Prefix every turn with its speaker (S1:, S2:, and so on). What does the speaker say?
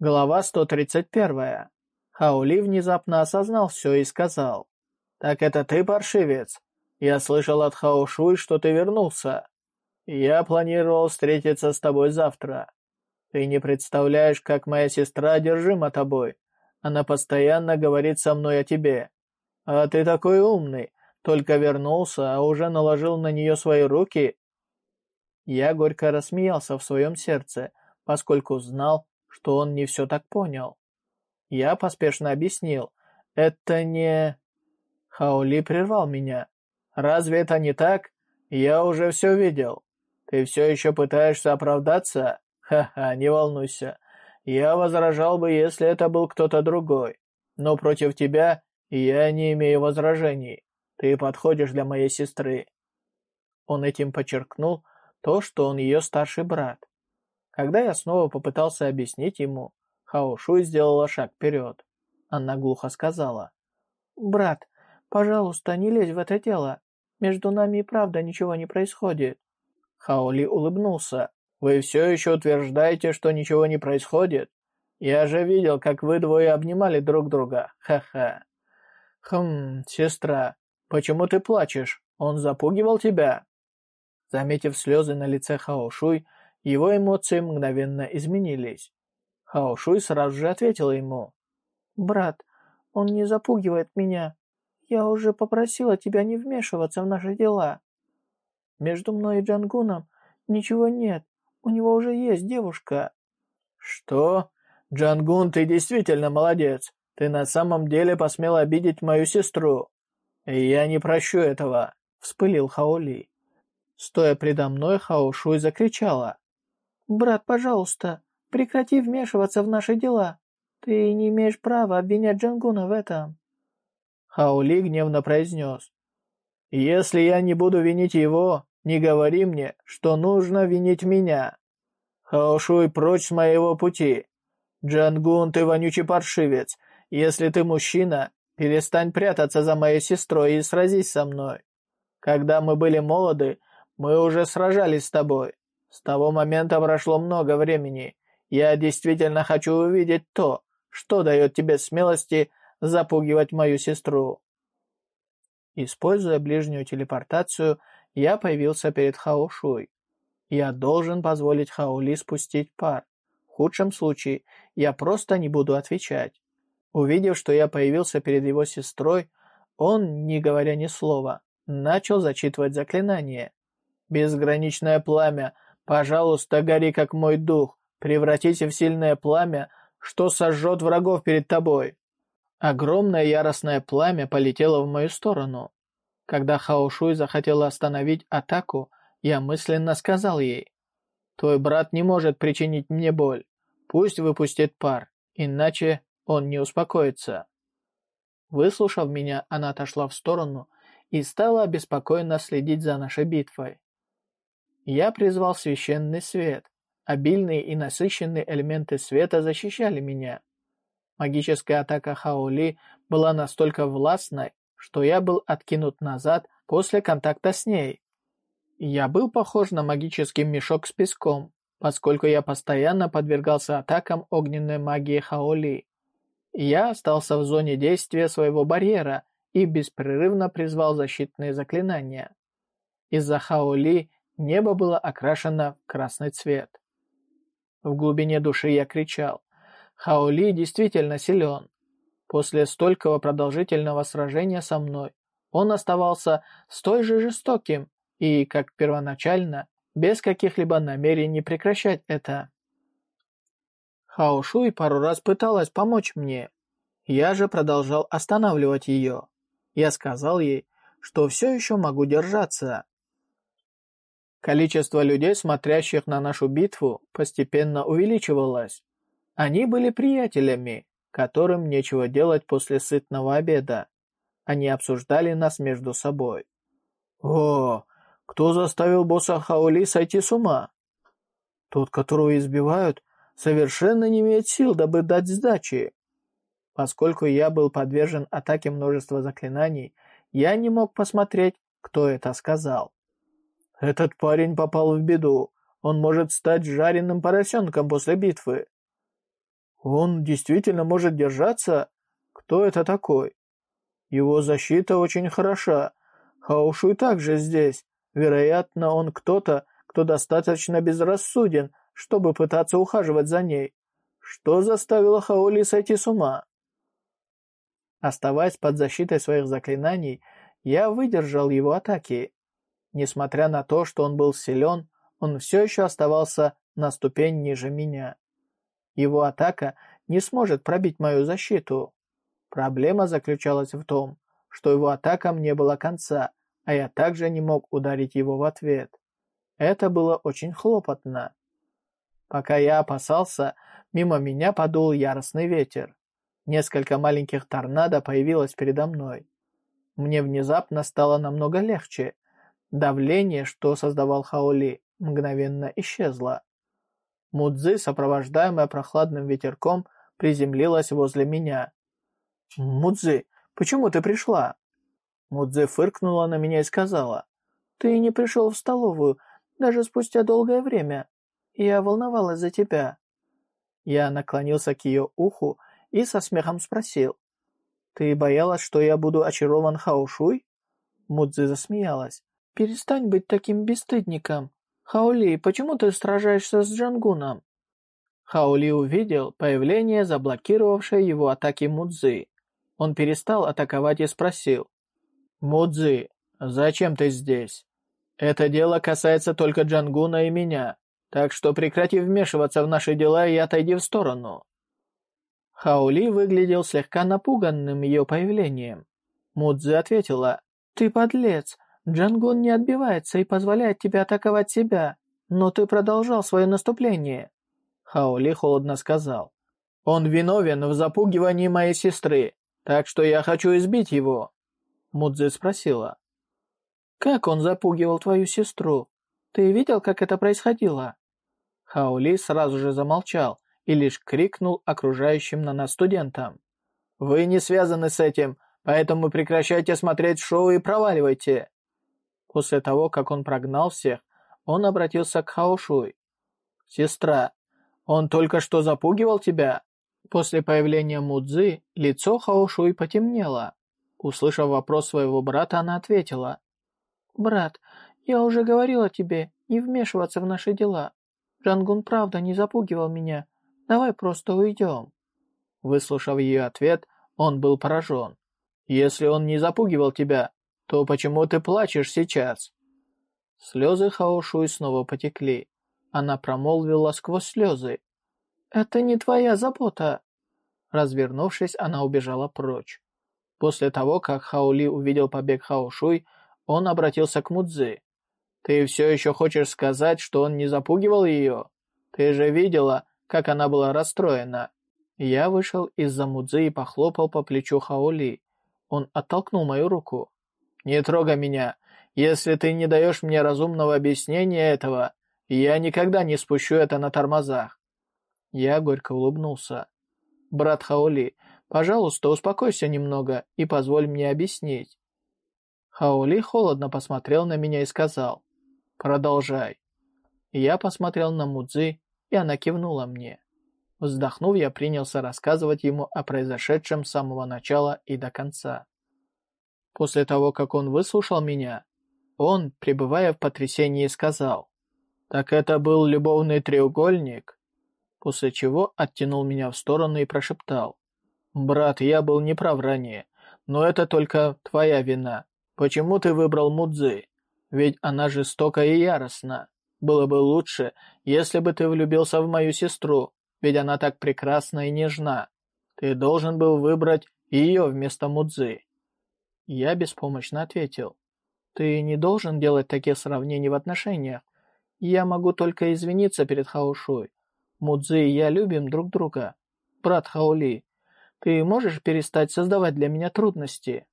S1: Глава 131. Хаули внезапно осознал все и сказал. «Так это ты, паршивец? Я слышал от Хаошуй, что ты вернулся. Я планировал встретиться с тобой завтра. Ты не представляешь, как моя сестра одержима тобой. Она постоянно говорит со мной о тебе. А ты такой умный, только вернулся, а уже наложил на нее свои руки». Я горько рассмеялся в своем сердце, поскольку знал, что он не все так понял. Я поспешно объяснил. «Это не...» Хаули прервал меня. «Разве это не так? Я уже все видел. Ты все еще пытаешься оправдаться? Ха-ха, не волнуйся. Я возражал бы, если это был кто-то другой. Но против тебя я не имею возражений. Ты подходишь для моей сестры». Он этим подчеркнул то, что он ее старший брат. Когда я снова попытался объяснить ему, Хао Шуй сделала шаг вперед. Она глухо сказала. «Брат, пожалуйста, не лезь в это дело. Между нами и правда ничего не происходит». Хао Ли улыбнулся. «Вы все еще утверждаете, что ничего не происходит? Я же видел, как вы двое обнимали друг друга. Ха-ха». «Хм, сестра, почему ты плачешь? Он запугивал тебя?» Заметив слезы на лице Хао Шуй, его эмоции мгновенно изменились. Хао Шуй сразу же ответила ему. «Брат, он не запугивает меня. Я уже попросила тебя не вмешиваться в наши дела. Между мной и Джангуном ничего нет. У него уже есть девушка». «Что? Джангун, ты действительно молодец. Ты на самом деле посмел обидеть мою сестру. я не прощу этого», — вспылил Хаоли. Стоя предо мной, Хао Шуй закричала. «Брат, пожалуйста, прекрати вмешиваться в наши дела. Ты не имеешь права обвинять Джангуна в этом». Хаули гневно произнес. «Если я не буду винить его, не говори мне, что нужно винить меня. Хаошуй прочь с моего пути. Джангун, ты вонючий паршивец. Если ты мужчина, перестань прятаться за моей сестрой и сразись со мной. Когда мы были молоды, мы уже сражались с тобой. С того момента прошло много времени. Я действительно хочу увидеть то, что дает тебе смелости запугивать мою сестру. Используя ближнюю телепортацию, я появился перед Хаошуй. Я должен позволить Хаули спустить пар. В худшем случае я просто не буду отвечать. Увидев, что я появился перед его сестрой, он, не говоря ни слова, начал зачитывать заклинание. «Безграничное пламя Пожалуйста, гори как мой дух, превратись в сильное пламя, что сожжет врагов перед тобой. Огромное яростное пламя полетело в мою сторону. Когда Хаошуй захотела остановить атаку, я мысленно сказал ей, «Твой брат не может причинить мне боль. Пусть выпустит пар, иначе он не успокоится». Выслушав меня, она отошла в сторону и стала обеспокоенно следить за нашей битвой. Я призвал священный свет. Обильные и насыщенные элементы света защищали меня. Магическая атака Хаоли была настолько властной, что я был откинут назад после контакта с ней. Я был похож на магический мешок с песком, поскольку я постоянно подвергался атакам огненной магии Хаоли. Я остался в зоне действия своего барьера и беспрерывно призвал защитные заклинания. Из-за Хаоли Небо было окрашено в красный цвет. В глубине души я кричал. Хаоли действительно силен. После столького продолжительного сражения со мной он оставался столь же жестоким и, как первоначально, без каких-либо намерений прекращать это. Хаошуй пару раз пыталась помочь мне. Я же продолжал останавливать ее. Я сказал ей, что все еще могу держаться. Количество людей, смотрящих на нашу битву, постепенно увеличивалось. Они были приятелями, которым нечего делать после сытного обеда. Они обсуждали нас между собой. «О, кто заставил босса Хаули сойти с ума?» «Тот, которого избивают, совершенно не имеет сил, дабы дать сдачи». Поскольку я был подвержен атаке множества заклинаний, я не мог посмотреть, кто это сказал. Этот парень попал в беду. Он может стать жареным поросенком после битвы. Он действительно может держаться? Кто это такой? Его защита очень хороша. Хаошуй также здесь. Вероятно, он кто-то, кто достаточно безрассуден, чтобы пытаться ухаживать за ней. Что заставило Хаоли сойти с ума? Оставаясь под защитой своих заклинаний, я выдержал его атаки. Несмотря на то, что он был силен, он все еще оставался на ступень ниже меня. Его атака не сможет пробить мою защиту. Проблема заключалась в том, что его атакам не было конца, а я также не мог ударить его в ответ. Это было очень хлопотно. Пока я опасался, мимо меня подул яростный ветер. Несколько маленьких торнадо появилось передо мной. Мне внезапно стало намного легче. Давление, что создавал Хаоли, мгновенно исчезло. Мудзи, сопровождаемая прохладным ветерком, приземлилась возле меня. «Мудзи, почему ты пришла?» Мудзи фыркнула на меня и сказала. «Ты не пришел в столовую, даже спустя долгое время. Я волновалась за тебя». Я наклонился к ее уху и со смехом спросил. «Ты боялась, что я буду очарован Хаошуй?» Мудзи засмеялась. «Перестань быть таким бесстыдником. Хаоли, почему ты сражаешься с Джангуном?» Хаоли увидел появление заблокировавшей его атаки Мудзи. Он перестал атаковать и спросил. «Мудзи, зачем ты здесь? Это дело касается только Джангуна и меня, так что прекрати вмешиваться в наши дела и отойди в сторону». Хаули выглядел слегка напуганным ее появлением. Мудзи ответила, «Ты подлец, Джангун не отбивается и позволяет тебе атаковать себя, но ты продолжал свое наступление». Хаули холодно сказал, «Он виновен в запугивании моей сестры, так что я хочу избить его». Мудзи спросила, «Как он запугивал твою сестру? Ты видел, как это происходило?» Хаули сразу же замолчал и лишь крикнул окружающим на нас студентам. «Вы не связаны с этим, поэтому прекращайте смотреть шоу и проваливайте!» После того, как он прогнал всех, он обратился к Хаошуй. «Сестра, он только что запугивал тебя?» После появления Мудзи лицо Хаошуй потемнело. Услышав вопрос своего брата, она ответила. «Брат, я уже говорила тебе не вмешиваться в наши дела. Джангун правда не запугивал меня. Давай просто уйдем». Выслушав ее ответ, он был поражен. «Если он не запугивал тебя, то почему ты плачешь сейчас?» Слезы Хаошуй снова потекли. Она промолвила сквозь слезы. «Это не твоя забота!» Развернувшись, она убежала прочь. После того, как Хаули увидел побег Хаошуй, он обратился к Мудзи. «Ты все еще хочешь сказать, что он не запугивал ее? Ты же видела, как она была расстроена». Я вышел из-за Мудзи и похлопал по плечу Хаули. Он оттолкнул мою руку. «Не трогай меня. Если ты не даешь мне разумного объяснения этого, я никогда не спущу это на тормозах». Я горько улыбнулся. «Брат Хаули, пожалуйста, успокойся немного и позволь мне объяснить». Хаули холодно посмотрел на меня и сказал, «Продолжай». Я посмотрел на Мудзи, и она кивнула мне. Вздохнув, я принялся рассказывать ему о произошедшем с самого начала и до конца. После того, как он выслушал меня, он, пребывая в потрясении, сказал, «Так это был любовный треугольник?» После чего оттянул меня в сторону и прошептал, «Брат, я был неправ ранее, но это только твоя вина. Почему ты выбрал Мудзи? Ведь она жестока и яростна. Было бы лучше, если бы ты влюбился в мою сестру, ведь она так прекрасна и нежна. Ты должен был выбрать ее вместо Мудзи». Я беспомощно ответил. «Ты не должен делать такие сравнения в отношениях. Я могу только извиниться перед Хаушуй. Мудзи и я любим друг друга. Брат Хаули, ты можешь перестать создавать для меня трудности?»